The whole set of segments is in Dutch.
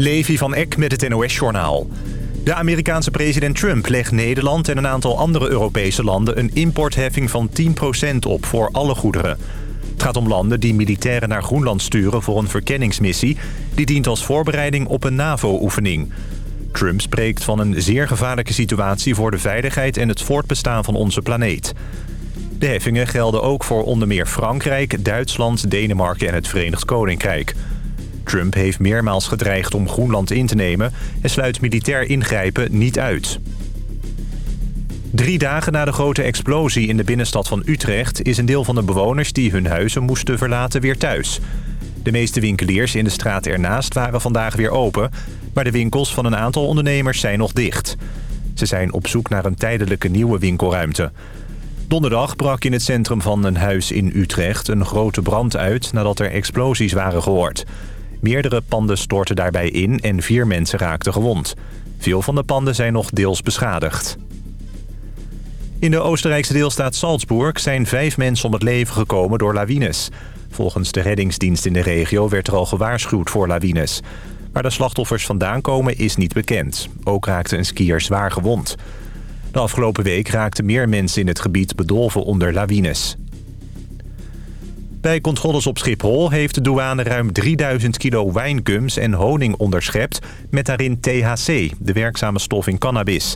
Levi van Eck met het NOS-journaal. De Amerikaanse president Trump legt Nederland en een aantal andere Europese landen... een importheffing van 10% op voor alle goederen. Het gaat om landen die militairen naar Groenland sturen voor een verkenningsmissie... die dient als voorbereiding op een NAVO-oefening. Trump spreekt van een zeer gevaarlijke situatie voor de veiligheid... en het voortbestaan van onze planeet. De heffingen gelden ook voor onder meer Frankrijk, Duitsland, Denemarken en het Verenigd Koninkrijk... Trump heeft meermaals gedreigd om Groenland in te nemen... en sluit militair ingrijpen niet uit. Drie dagen na de grote explosie in de binnenstad van Utrecht... is een deel van de bewoners die hun huizen moesten verlaten weer thuis. De meeste winkeliers in de straat ernaast waren vandaag weer open... maar de winkels van een aantal ondernemers zijn nog dicht. Ze zijn op zoek naar een tijdelijke nieuwe winkelruimte. Donderdag brak in het centrum van een huis in Utrecht een grote brand uit... nadat er explosies waren gehoord. Meerdere panden stortten daarbij in en vier mensen raakten gewond. Veel van de panden zijn nog deels beschadigd. In de Oostenrijkse deelstaat Salzburg zijn vijf mensen om het leven gekomen door lawines. Volgens de reddingsdienst in de regio werd er al gewaarschuwd voor lawines. Waar de slachtoffers vandaan komen is niet bekend. Ook raakte een skier zwaar gewond. De afgelopen week raakten meer mensen in het gebied bedolven onder lawines. Bij controles op Schiphol heeft de douane ruim 3000 kilo wijngums en honing onderschept... met daarin THC, de werkzame stof in cannabis.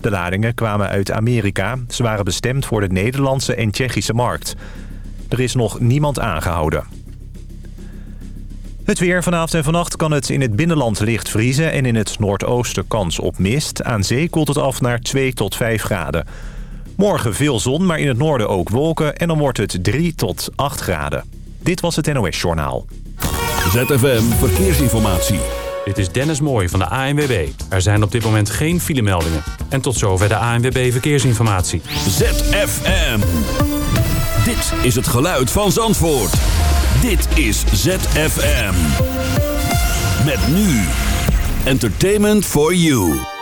De ladingen kwamen uit Amerika. Ze waren bestemd voor de Nederlandse en Tsjechische markt. Er is nog niemand aangehouden. Het weer vanavond en vannacht kan het in het binnenland licht vriezen... en in het noordoosten kans op mist. Aan zee koelt het af naar 2 tot 5 graden. Morgen veel zon, maar in het noorden ook wolken en dan wordt het 3 tot 8 graden. Dit was het NOS Journaal. ZFM Verkeersinformatie. Dit is Dennis Mooij van de ANWB. Er zijn op dit moment geen filemeldingen. En tot zover de ANWB Verkeersinformatie. ZFM. Dit is het geluid van Zandvoort. Dit is ZFM. Met nu. Entertainment for you.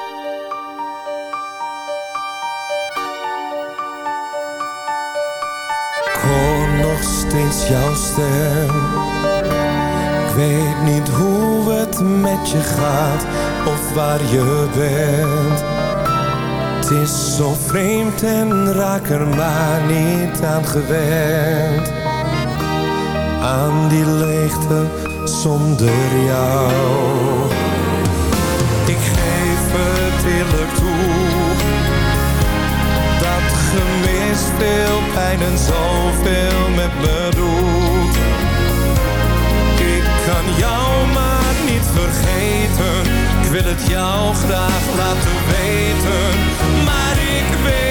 Jouw stem. Ik weet niet hoe het met je gaat of waar je bent. Het is zo vreemd en raak er maar niet aan gewend. Aan die leegte zonder jou. Gemis veel pijn en zoveel met me doet. Ik kan jou maar niet vergeten. Ik wil het jou graag laten weten. Maar ik weet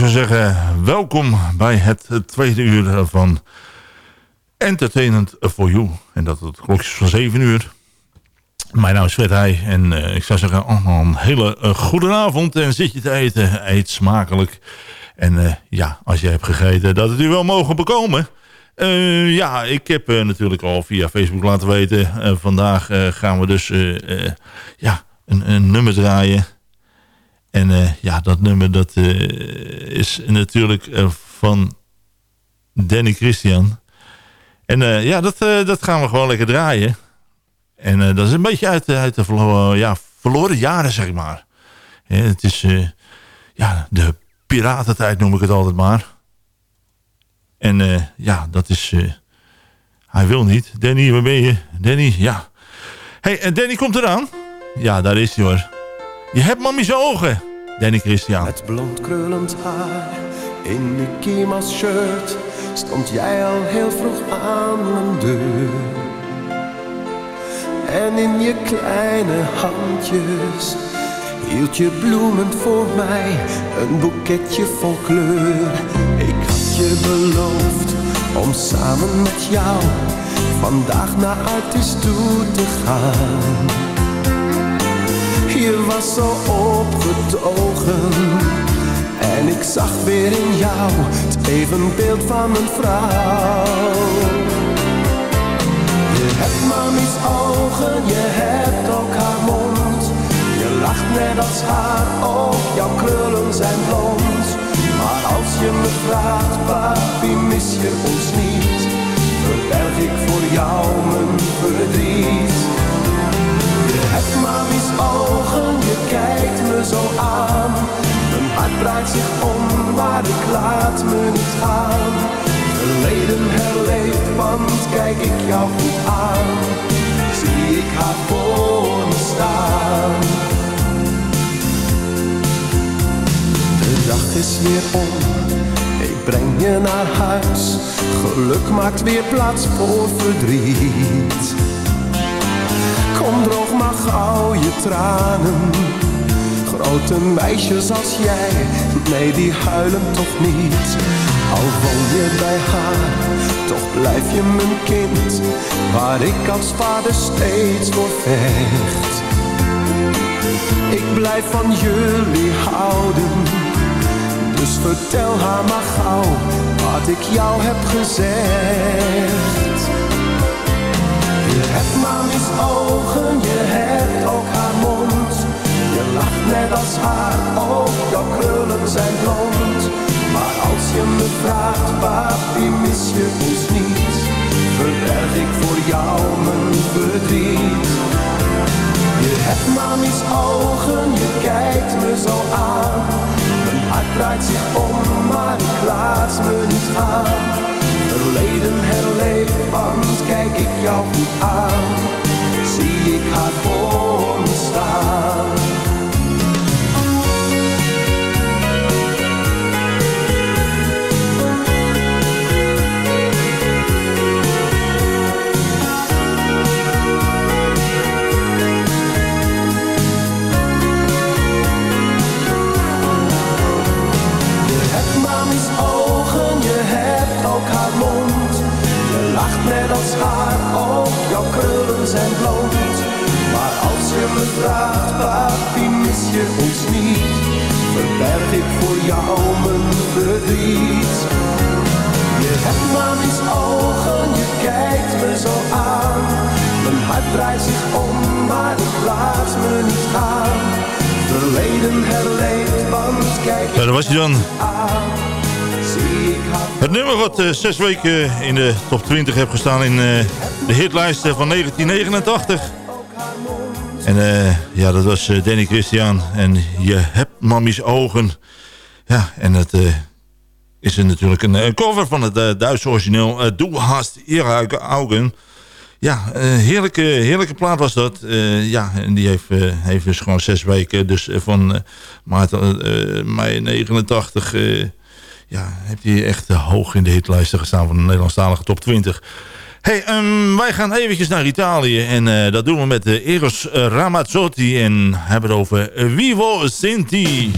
zou zeggen, welkom bij het tweede uur van Entertainment for You. En dat het klokjes van 7 uur. Mijn naam is Fred Heij en uh, ik zou zeggen, oh, een hele uh, goede avond. En zit je te eten, eet smakelijk. En uh, ja, als je hebt gegeten, dat het u wel mogen bekomen. ja, ik heb natuurlijk al via Facebook laten weten. vandaag gaan we dus ja, een, een nummer draaien en uh, ja, dat nummer dat uh, is natuurlijk uh, van Danny Christian. En ja, dat, dat gaan we gewoon lekker draaien. En dat is een beetje uit, uit de ja, verloren jaren, zeg maar. het is ja, de piratentijd noem ik het altijd maar. En ja, dat is... hij wil niet. Danny, waar ben je? Danny, ja. hey, Danny komt eraan. Ja, daar is hij hoor. Je hebt mammy's ogen. Danny Christian. Met blond krullend haar in de Kima's shirt stond jij al heel vroeg aan mijn deur. En in je kleine handjes hield je bloemend voor mij een boeketje vol kleur. Ik had je beloofd om samen met jou vandaag naar Artis toe te gaan. Je was zo opgetogen. En ik zag weer in jou Het evenbeeld van een vrouw. Je hebt mami's ogen, je hebt ook haar mond. Je lacht net als haar, ook jouw krullen zijn blond. Maar als je me vraagt, papi, mis je ons niet? Verberg ik voor jou mijn verdriet hebt mami's ogen, je kijkt me zo aan. Mijn hart draait zich om, maar ik laat me niet gaan. Verleden herleefd, want kijk ik jou goed aan. Zie ik haar voor me staan. De dag is weer om, ik breng je naar huis. Geluk maakt weer plaats voor verdriet. Kom droog maar gauw je tranen. Grote meisjes als jij Nee die huilen toch niet. Al woon je bij haar Toch blijf je mijn kind Waar ik als vader steeds voor vecht. Ik blijf van jullie houden Dus vertel haar maar gauw Wat ik jou heb gezegd je hebt mami's ogen, je hebt ook haar mond. Je lacht net als haar, ook jouw krullen zijn blond. Maar als je me vraagt, papi, mis je ons niet? Verberg ik voor jou mijn verdriet. Je hebt mami's ogen, je kijkt me zo aan. Mijn hart draait zich om, maar ik laat me niet gaan verleden herleef, want kijk ik jou goed aan, zie ik haar voor me staan. Net als haar, ook jouw krullen zijn blond. Maar als je me vraagt, papi, mis je ons niet? Verberg ik voor jou mijn verdriet. Je hebt mami's ogen, je kijkt me zo aan. Mijn hart draait zich om, maar ik laat me niet gaan. Verleden herleefd, want kijk Ja, daar was hij dan. Het nummer wat uh, zes weken in de top 20 heeft gestaan in uh, de hitlijst van 1989. En ja, dat was Danny Christian. En je hebt mammy's ogen. Ja, en het is natuurlijk een, cover van het Duitse origineel. Du hast ihre Augen. Ja, heerlijke, heerlijke plaat was dat. ja, en die heeft, heeft dus gewoon zes weken. Dus van maart, mei 89 ja, heeft hij echt eh, hoog in de hitlijsten gestaan van de Nederlandstalige top 20. Hey, um, wij gaan eventjes naar Italië en uh, dat doen we met uh, Eros Ramazzotti en hebben het over Vivo Sinti.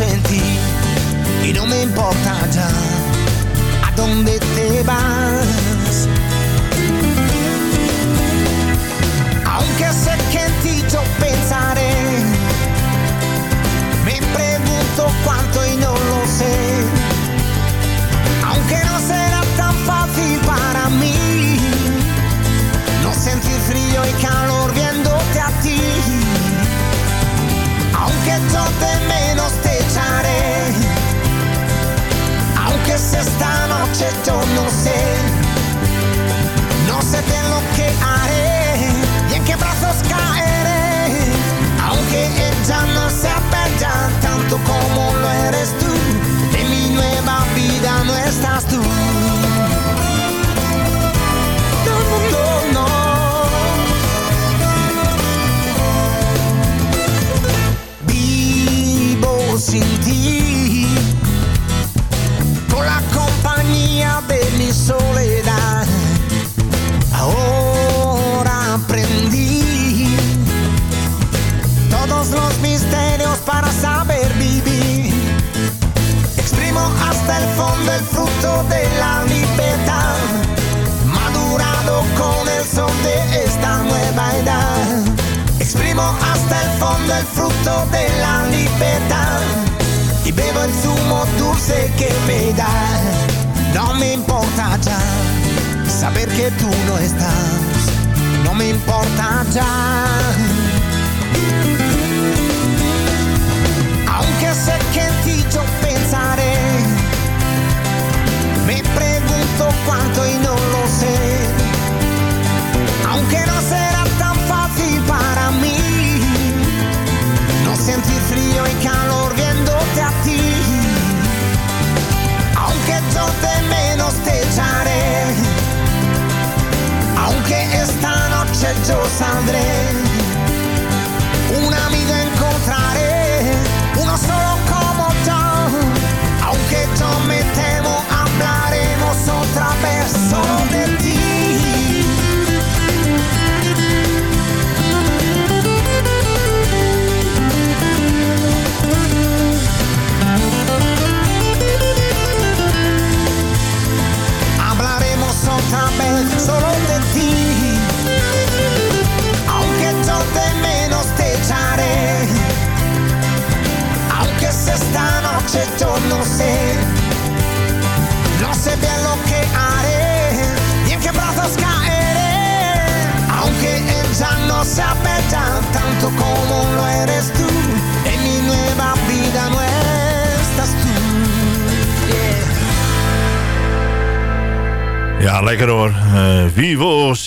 En ti y no me importa ya a dónde te vas. Aunque sé que en ti yo pensaré, me pregunto cuánto y no lo sé. Aunque no será tan fácil para mí no sentir frío y calor viéndote a ti. Aunque yo de menos te esta noche yo no sé, no sé de lo que haré y en qué brazos caeré. Aunque ella no sea bella tanto como lo eres la libertad, madurado con el sol de esta nueva edad. Exprimo hasta el fondo el fruto de la libertad y bebo el zumo dulce que me da. No me importa ya saber que tú no estás, no me importa ya. Aunque sé que pregunto cuánto y no lo sé.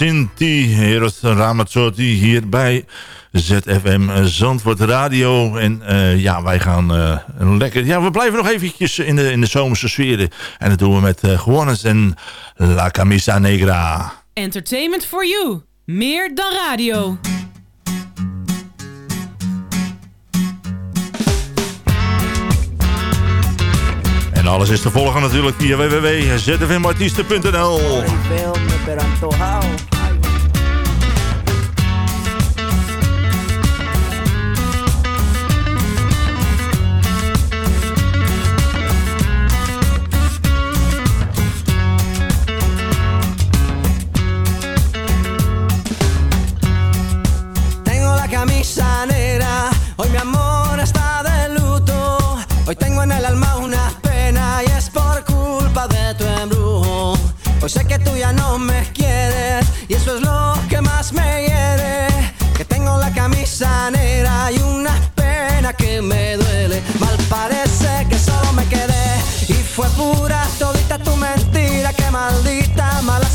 Sinti, Eros Ramazzotti hier bij ZFM Zandvoort Radio. En eh, ja, wij gaan eh, een lekker... Ja, we blijven nog eventjes in de, in de zomerse sfeer. En dat doen we met uh, Juanes en La Camisa Negra. Entertainment for you. Meer dan radio. Alles is te volgen natuurlijk via www.zfmartiesten.nl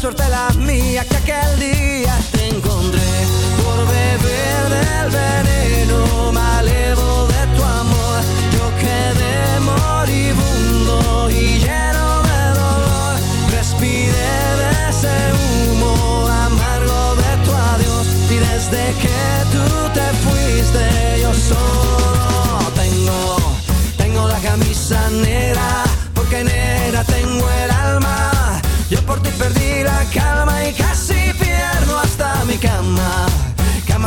suerte la mía que aquel día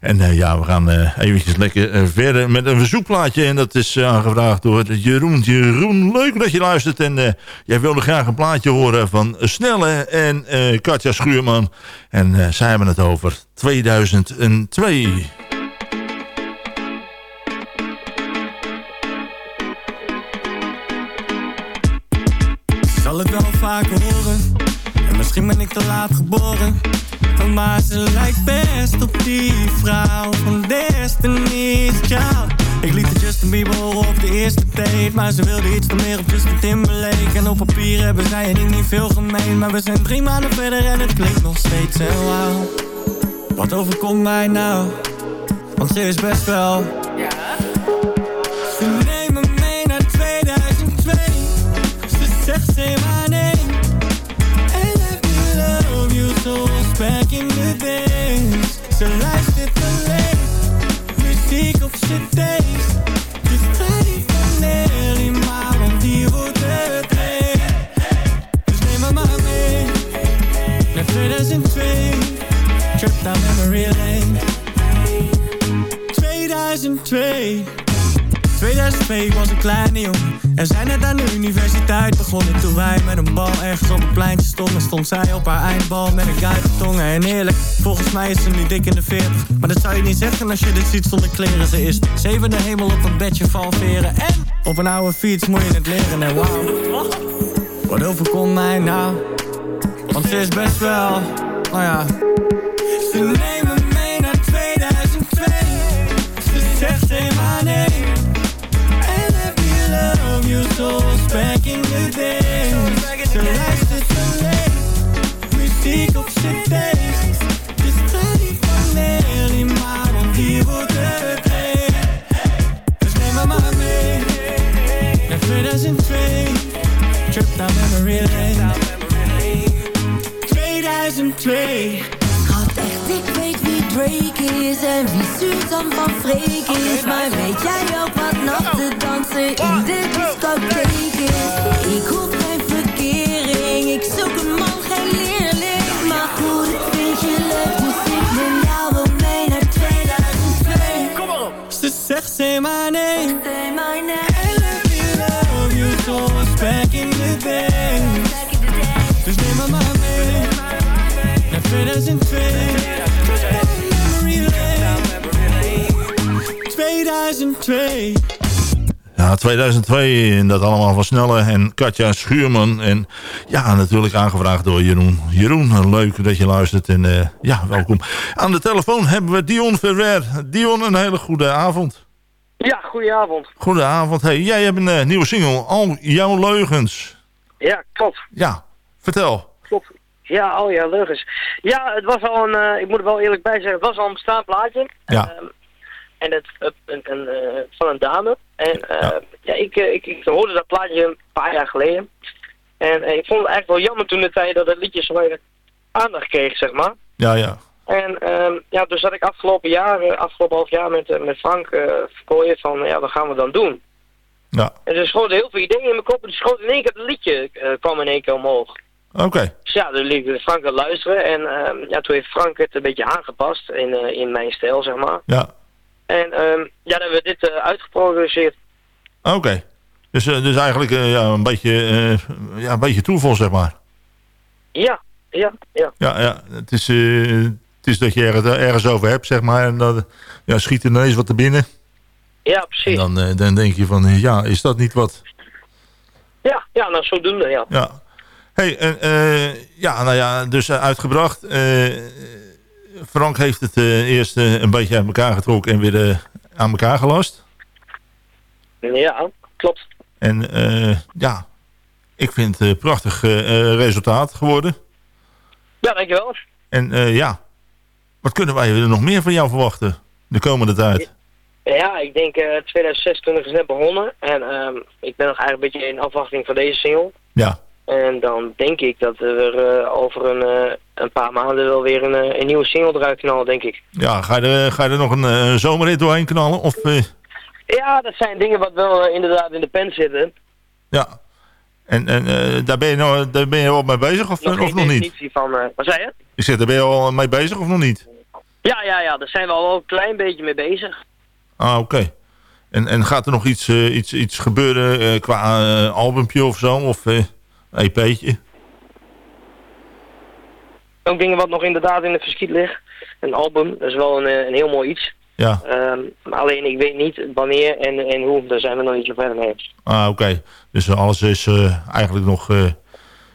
En eh, ja, we gaan eh eventjes lekker eh, verder met een verzoekplaatje. En dat is aangevraagd door Jeroen. Jeroen, leuk dat je luistert. En jij wilde graag een plaatje horen van Snelle en Katja Schuurman. En zij hebben het over 2002. Ik zal het wel vaker horen En misschien ben ik te laat geboren Maar ze lijkt best op die vrouw. Van Destiny's Child. Ik liet de Justin Bieber horen op de eerste date. Maar ze wilde iets meer op Justin Timberlake. En op papier hebben zij en niet veel gemeen. Maar we zijn drie maanden verder en het klinkt nog steeds heel wauw. Wat overkomt mij nou? Want ze is best wel 2002 was een kleine jongen. En zij net aan de universiteit begonnen. Toen wij met een bal ergens op een pleintje stonden Stond zij op haar eindbal met een tongen En eerlijk, volgens mij is ze nu dik in de 40 Maar dat zou je niet zeggen als je dit ziet zonder kleren. Ze is zevende hemel op een bedje van veren. En op een oude fiets moet je het leren. En wauw, wat overkomt mij nou? Want ze is best wel, nou ja. Ze memory lane 2002 Schat, echt, ik weet wie Drake is en wie Suzanne van Freek is. Maar weet jij ook wat nachten dansen in de discotheek 2002. Ja, 2002 en dat allemaal van Snelle en Katja Schuurman. En ja, natuurlijk aangevraagd door Jeroen. Jeroen, leuk dat je luistert en eh, ja, welkom. Aan de telefoon hebben we Dion Ferrer. Dion, een hele goede avond. Ja, goedenavond. Goedenavond. Hey, jij hebt een eh, nieuwe single, Al Jouw Leugens. Ja, klopt. Ja, vertel. Klopt. Ja, al jouw leugens. Ja, het was al een, eh, ik moet er wel eerlijk bij zeggen, het was al een bestaand plaatje. Ja. En het een, een, een, eh, van een dame. En eh, ja. ik, eh, ik, ik hoorde dat plaatje een paar jaar geleden. En ik vond het eigenlijk wel jammer toen de tijd dat het liedje zo weinig aandacht kreeg, zeg maar. Ja, ja. En ehm, ja, dus zat ik afgelopen jaar, afgelopen half jaar met, met Frank eh verkooien van, ja, wat gaan we dan doen? Ja. En er schoten heel veel ideeën in mijn kop. En er schoot in één keer het liedje kwam in één keer omhoog. Oké. Dus ja, toen liet Frank aan het luisteren. En ehm, ja, toen heeft Frank het een beetje aangepast in, in mijn stijl, zeg maar. Ja. En ehm, ja, dan hebben we dit eh, uitgeproduceerd. Oké. Dus, eh, dus eigenlijk eh, ja, een, beetje, ja, een beetje toeval, zeg maar. Ja, ja, ja. Ja, ja. Het, is, het is dat je ergens, ergens over hebt, zeg maar. En dan ja, schiet er ineens wat te binnen. Ja, precies. En dan, dan denk je van, ja, is dat niet wat? Ja, ja, nou zodoende, ja. Ja. hey, en, ja, nou ja, dus uitgebracht. Eh, Frank heeft het eh, eerst eh, een beetje uit elkaar getrokken en weer eh, aan elkaar gelast. Ja, klopt. En ja, ik vind het een prachtig resultaat geworden. Ja, dankjewel. En ja, wat kunnen wij er nog meer van jou verwachten de komende tijd? Ja, ik denk eh 2026 is net begonnen. En ehm, ik ben nog eigenlijk een beetje in afwachting van deze single. Ja. En dan denk ik dat er eh, over een, eh, een paar maanden wel weer een, eh, een nieuwe single eruit knallen, denk ik. Ja, ga je er, ga je er nog een eh, zomerrit doorheen knallen? Of, Ja, dat zijn dingen wat wel inderdaad in de pen zitten. ja. En, en daar, ben je nou, daar ben je al mee bezig of Nog of nog niet? van... wat zei je? Ik zeg, daar ben je al mee bezig of nog niet? Ja, ja, ja, daar zijn we al wel een klein beetje mee bezig. Ah, oké. En, en gaat er nog iets, iets, iets gebeuren qua albumpje of zo? Of EP'tje? Ook dingen wat nog inderdaad in het verschiet ligt. Een album, dat is wel een, eh, een heel mooi iets. Ja. Maar alleen ik weet niet wanneer en, en hoe, daar zijn we nog niet zo verder mee. Ah, oké. Dus alles is eh, eigenlijk nog eh,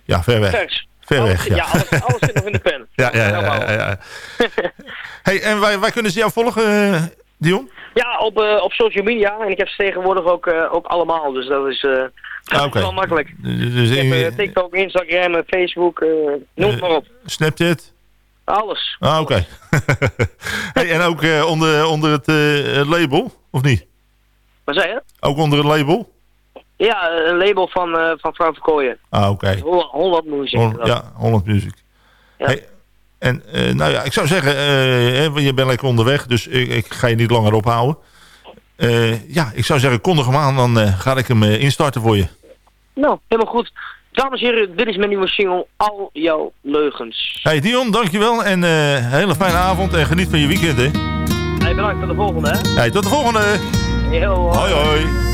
ja, ver weg. Vers. Ver Alles- weg, ja. Ja, alles, alles zit nog in de pen. Ja, ja, ja. ja, ja. hey, en wij, wij kunnen ze jou volgen, Dion? Ja, op, eh, op social media. En ik heb ze tegenwoordig ook, eh, ook allemaal. Dus dat is, dat Ah, is oké. wel makkelijk. Dus ik heb in- eh, TikTok, Instagram, Facebook, noem het maar op. Snapchat? Alles. Ah, oké. hey, en ook onder, onder het label, of niet? Wat zei je? Ook onder het label? Ja, een label van, van Frank Verkooyen. Ah, oké. Holland, Holland Music. Hol- Ja, Holland Music. Ja. Hey, en eh, nou ja, ik zou zeggen, eh, je bent lekker onderweg, dus ik, ik ga je niet langer ophouden. Eh, ja, ik zou zeggen, kondig hem aan, dan ga ik hem instarten voor je. Nou, helemaal goed. Dames en heren, dit is mijn nieuwe single Al Jouw Leugens. Hey Dion, dankjewel en eh hele fijne avond en geniet van je weekend, hè. Hey, bedankt voor de volgende, hè. Hey, tot de volgende. Yo, Hoi, hoi.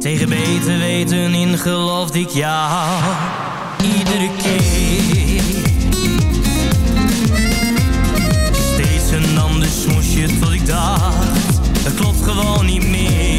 Tegen beter weten in geloofde ik jou Iedere keer. Steeds een ander smoesje tot ik dacht. Het klopt gewoon niet meer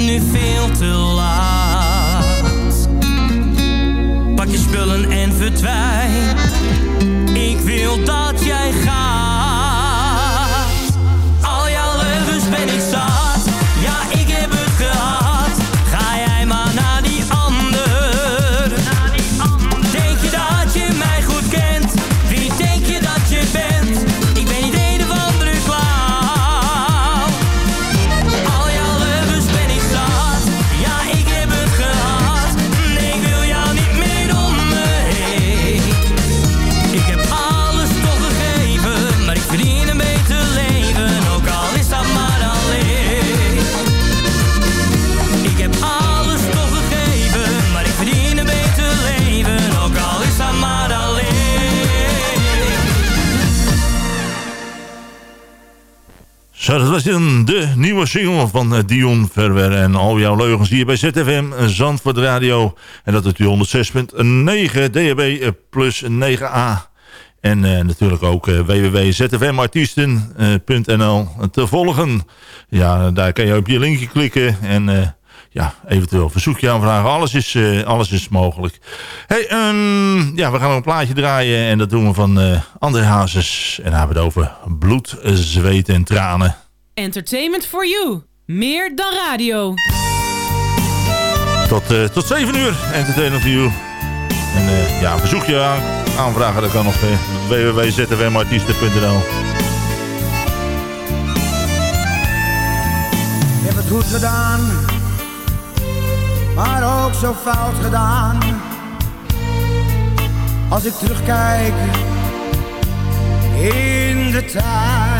nu nieuwe single van eh, Dion Verwer en al jouw leugens hier bij ZFM Zandvoort Radio. En dat is die 106.9 DHB eh, plus 9A. En eh, natuurlijk ook eh, www.zfmartiesten.nl te volgen. Ja, daar kan je op je linkje klikken en eh, ja, eventueel verzoekje aanvragen. Alles is, eh, alles is mogelijk. Hey, ehm, ja, we gaan een plaatje draaien en dat doen we van eh André Hazes. En dan hebben we het over bloed, zweet en tranen. Entertainment for you. Meer dan radio. Tot, eh, tot 7 uur, Entertainment for You. En eh, ja, verzoekje aan, aanvragen, dat kan op uh, www.zfmartiesten.nl. Ik heb het goed gedaan, maar ook zo fout gedaan. Als ik terugkijk in de tijd.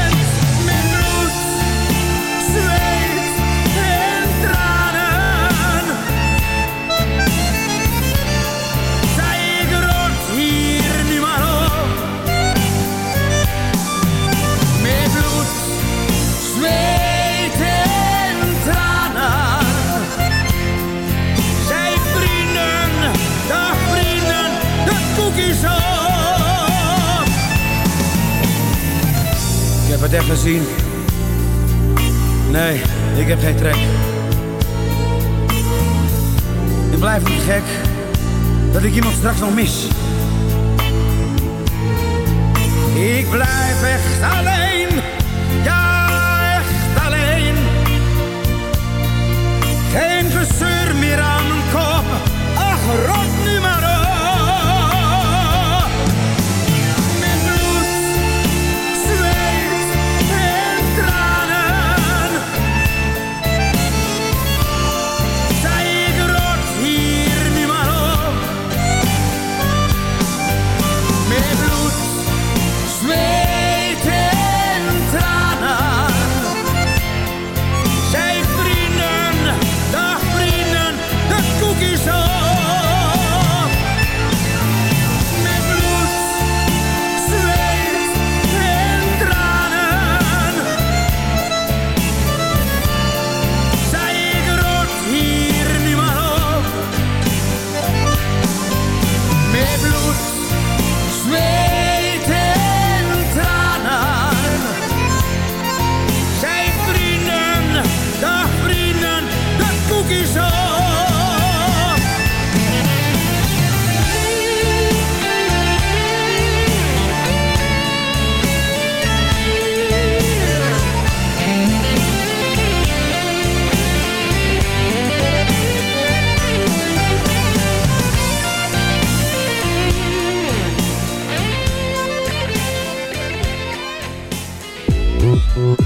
Gezien. Nee, ik heb geen trek. Ik blijf niet gek dat ik iemand straks nog mis. Ik blijf echt alleen, ja echt alleen. Geen gezeur meer aan mijn kop, ach rot nu maar oh you.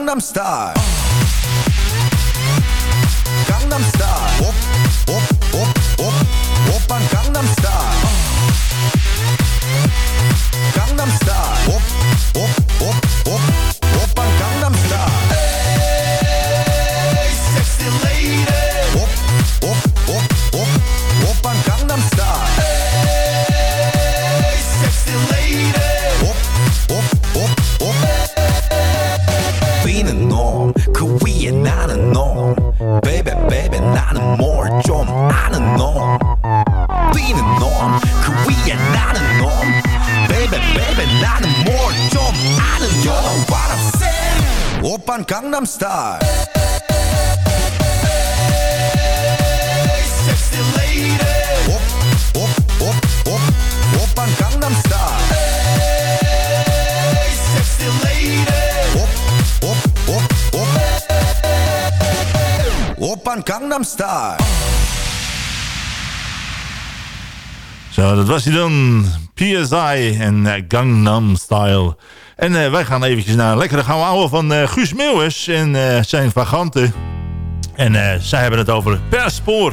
Gangnam Style. was dan. PSI en eh, Gangnam Style. En eh, wij gaan eventjes naar een lekkere gouden houden van eh, Guus Meeuwers en zijn vaganten. En zij hebben het over Perspoor.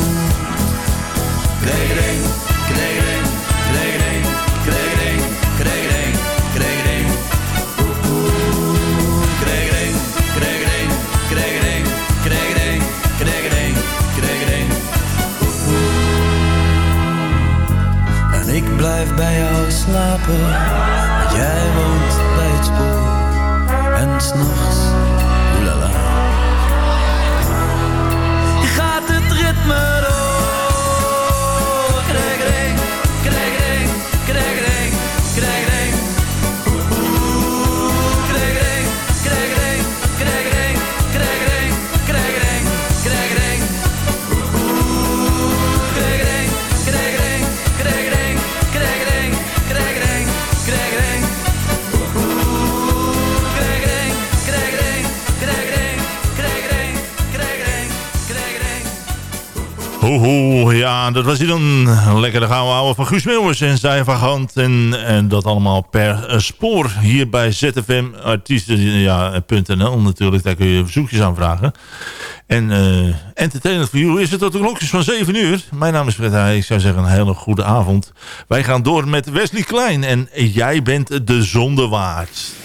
Kregeding, kregeding, kregeding, kregeding, kregeding, kregeding. Oeh, kregeding, kregeding, kregeding, kregeding, kregeding, kregeding. Oeh. En ik blijf bij jou slapen, jij woont bij het spoor. En s'nachts, Ho, ja, dat was hij dan. Lekker de gouden ouwe van Guus Meeuwers en zijn vagant. En, en dat allemaal per eh, spoor hier bij ZFM Artiesten.nl natuurlijk. Daar kun je verzoekjes aanvragen. En uh, Entertainment for You is het tot de klokjes van 7 uur. Mijn naam is Fred Heij. Ik zou zeggen een hele goede avond. Wij gaan door met Wesley Klein. En jij bent de zonde waard.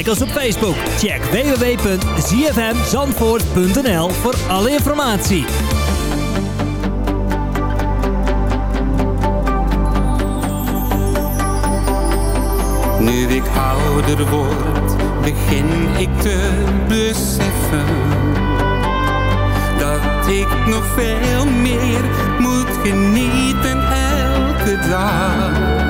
Like ons op Facebook. Check www.zfmzandvoort.nl voor alle informatie. Nu ik ouder word, begin ik te beseffen dat ik nog veel meer moet genieten elke dag.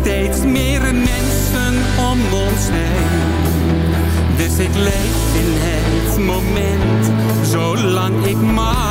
Steeds meer mensen om ons heen. Dus ik leef in het moment, zolang ik mag.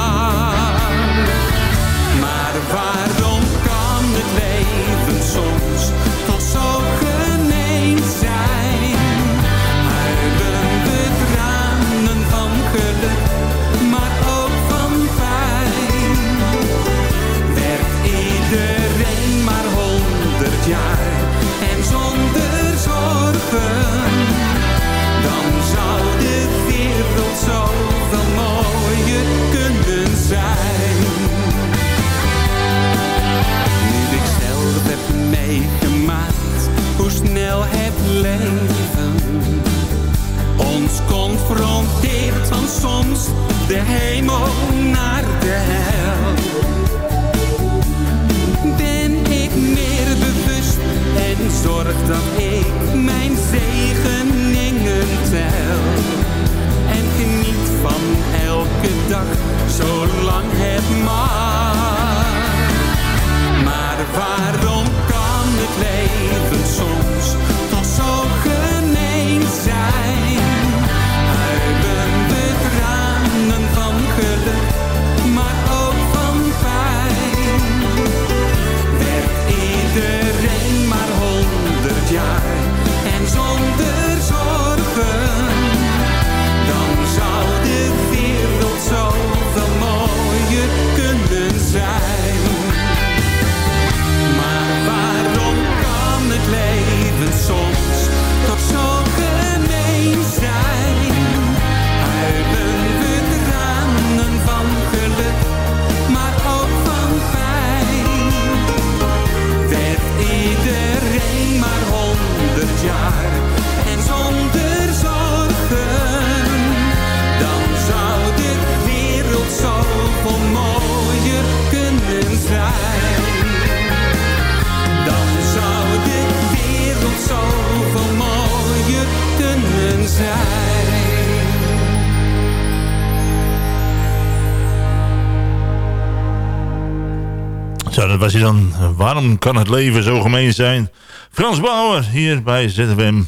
Hij dan. Waarom kan het leven zo gemeen zijn? Frans Bauer hier bij ZFM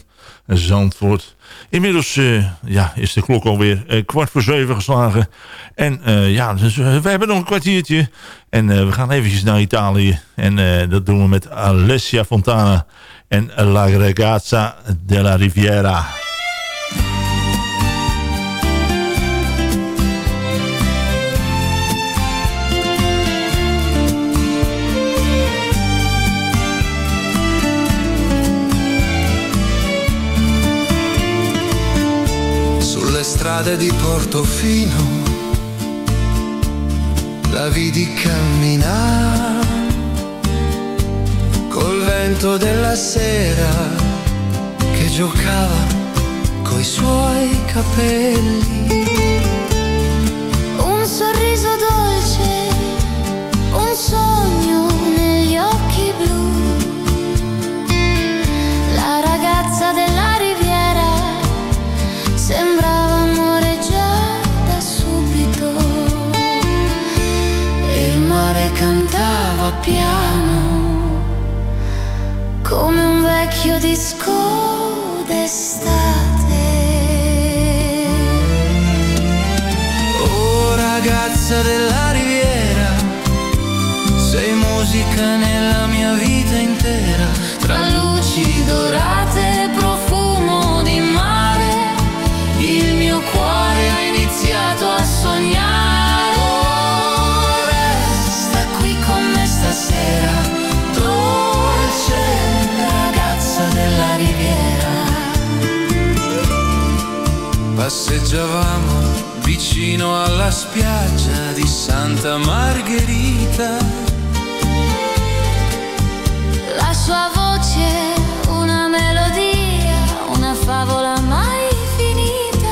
Zandvoort. Inmiddels eh, ja, is de klok alweer uh, kwart voor zeven geslagen. En ja, dus, we hebben nog een kwartiertje. En we gaan eventjes naar Italië. En dat doen we met Alessia Fontana en La Ragazza della Riviera. Sulle strade di Portofino la vidi camminare col vento della sera che giocava coi suoi capelli. Un sorriso dolce, un sogno negli occhi blu. La ragazza della piano come un vecchio disco d'estate. Oh ragazza della riviera, sei musica nella mia vita intera. Tra luci dorate Passeggiavamo vicino alla spiaggia di Santa Margherita. La sua voce, una melodia, una favola mai finita.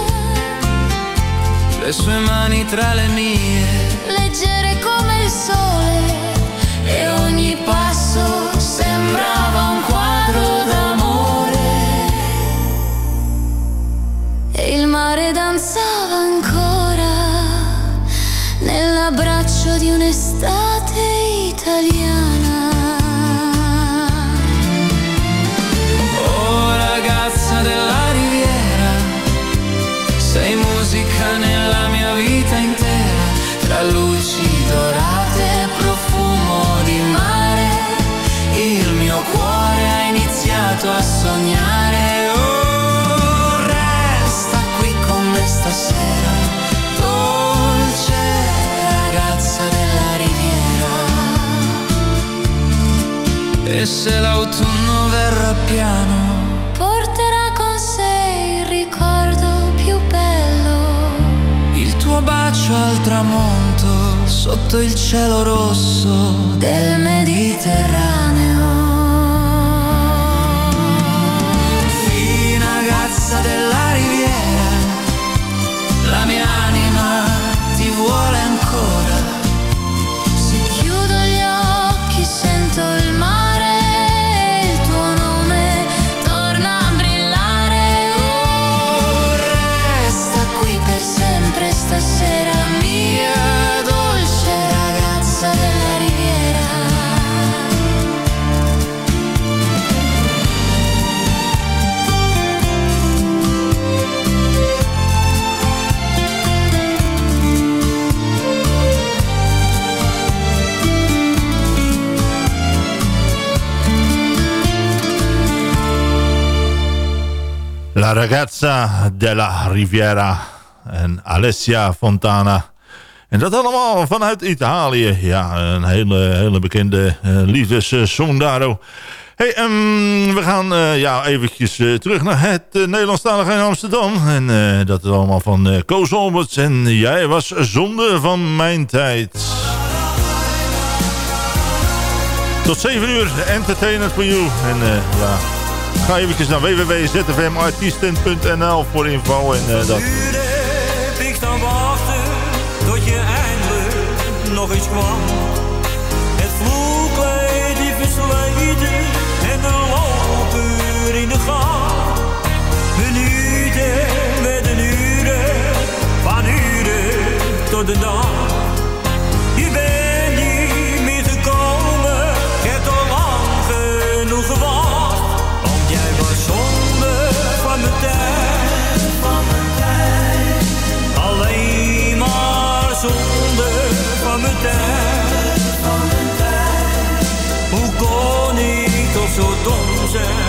Le sue mani tra le mie, leggere come il sole il mare danzava ancora nell'abbraccio di un'estate se l'autunno verrà piano, Porterà con sé il ricordo più bello il tuo bacio al tramonto sotto il cielo rosso del Mediterraneo. Ragazza della Riviera en Alessia Fontana. En dat allemaal vanuit Italië. Ja, een hele, hele bekende uh, liefdessong daarom. Hey, ehm, we gaan eh, ja, eventjes eh, terug naar het uh, Nederlandstalige in Amsterdam. En eh, dat is allemaal van uh, Koos Alberts. En jij was zonde van mijn tijd. Tot 7 uur, entertainment for you. En ja, ga eventjes naar www.zfmartiesten.nl voor info en uh, dat. heb ik staan wachten tot je eindelijk nog eens kwam. Het vloerkleed die versleten en de loper in de gang. Minuten werden uren, van uren tot de dag. Jesus.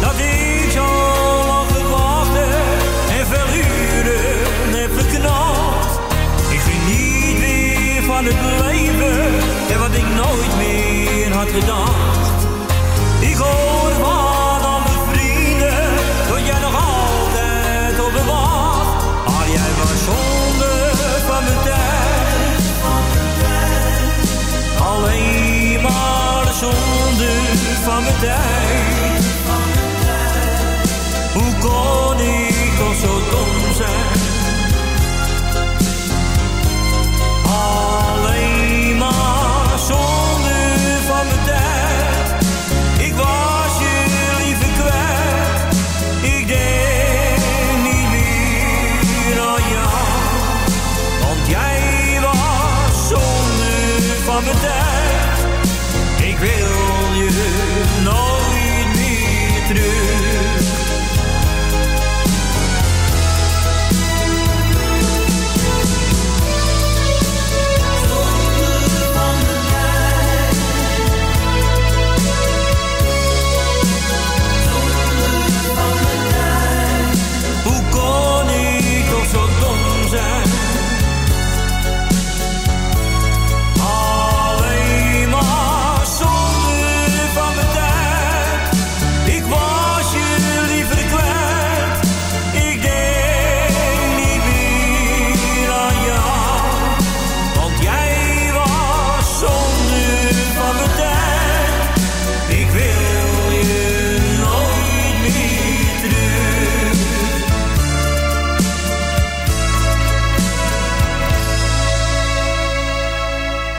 Dat ik zo lang gewacht en veel uren heb geknald. Ik geniet weer van het leven en wat ik nooit meer had gedacht. Van mijn tijd.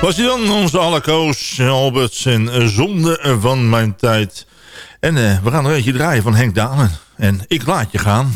Was hij dan onze Alakoos, Alberts en Zonde van mijn tijd. En uh, we gaan er eentje draaien van Henk Dalen. En ik laat je gaan.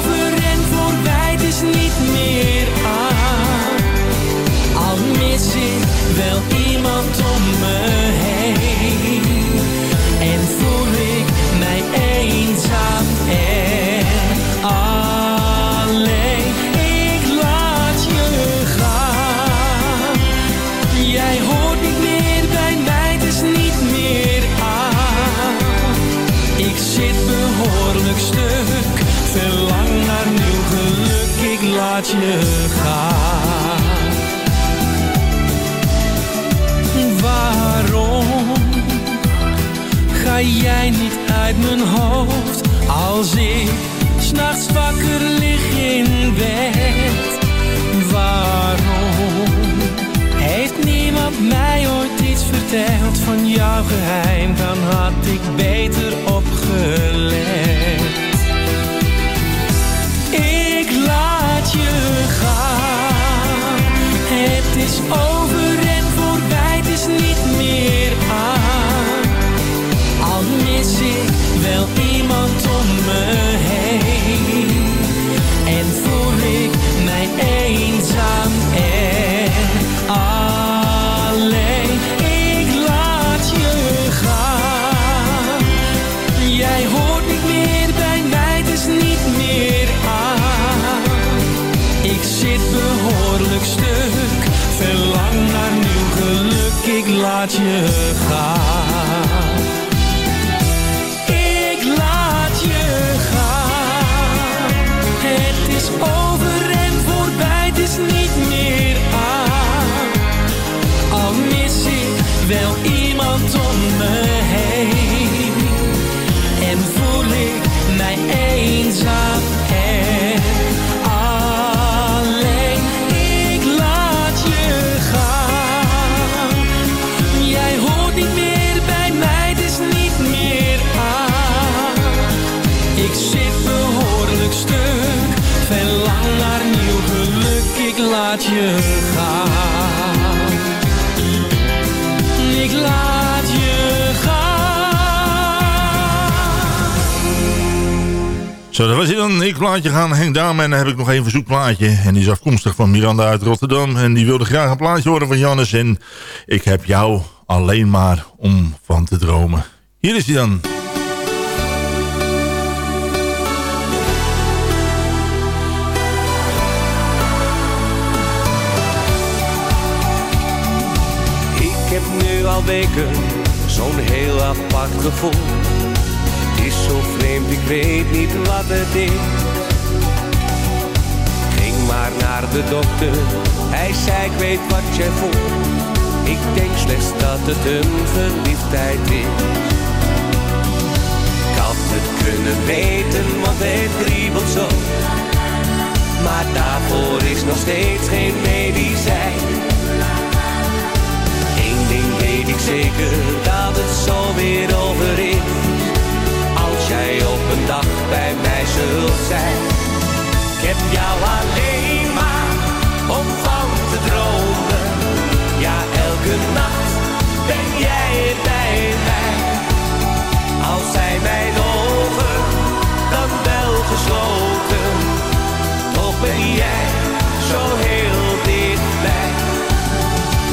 Zo, dat was hij dan. Ik laat je gaan, Henk Dame. En dan heb ik nog een verzoekplaatje. En die is afkomstig van Miranda uit Rotterdam. En die wilde graag een plaatje horen van Jannes. En ik heb jou alleen maar om van te dromen. Hier is hij dan. al weken zo'n heel apart gevoel. Zo vreemd, ik weet niet wat het is. Ging maar naar de dokter, hij zei ik weet wat jij voelt. Ik denk slechts dat het een verliefdheid is. Ik had het kunnen weten, want het kriebelt zo. Maar daarvoor is nog steeds geen medicijn weet ik zeker dat het zo weer over is. Een dag bij mij zult zijn. Ik heb jou alleen maar om van te dromen. Ja, elke nacht ben jij bij mij. Als zijn mijn ogen dan wel gesloten. Toch ben jij zo heel dichtbij.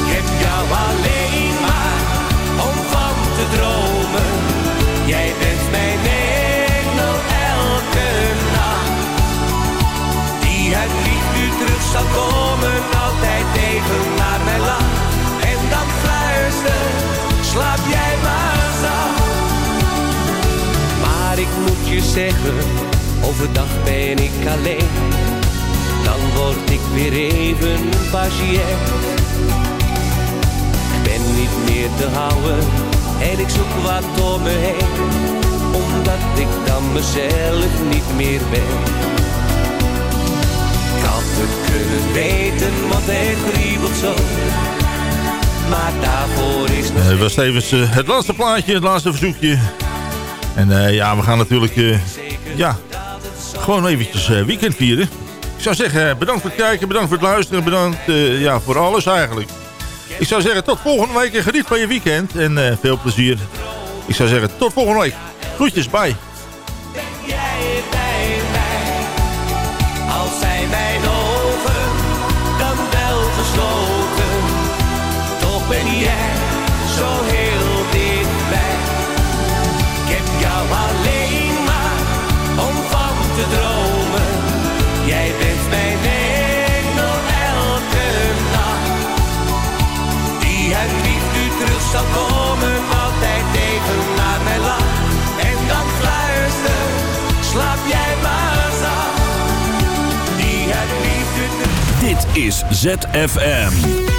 Ik heb jou alleen zou komen, altijd even naar mij lacht. En dan fluister, slaap jij maar zacht. Maar ik moet je zeggen, overdag ben ik alleen. Dan word ik weer even patiënt. Ik ben niet meer te houden en ik zoek wat om me heen. Omdat ik dan mezelf niet meer ben. Het kunnen weten, want het kriebelt zo. Maar daarvoor is nog Het was tevens eh, het laatste plaatje, het laatste verzoekje. En eh, ja, we gaan natuurlijk eh, ja, gewoon eventjes eh, weekend vieren. Ik zou zeggen, bedankt voor het kijken, bedankt voor het luisteren, bedankt eh, ja, voor alles eigenlijk. Ik zou zeggen, tot volgende week en geniet van je weekend. En eh, veel plezier. Ik zou zeggen, tot volgende week. Groetjes, bye. Ben jij zo heel dichtbij. Ik jou alleen maar om van te dromen. Jij bent mijn engel elke nacht. Die uit liefde terug zal komen, altijd even naar mij lacht. En dan fluister, slaap jij maar zacht. Die uit liefde terug Dit is ZFM.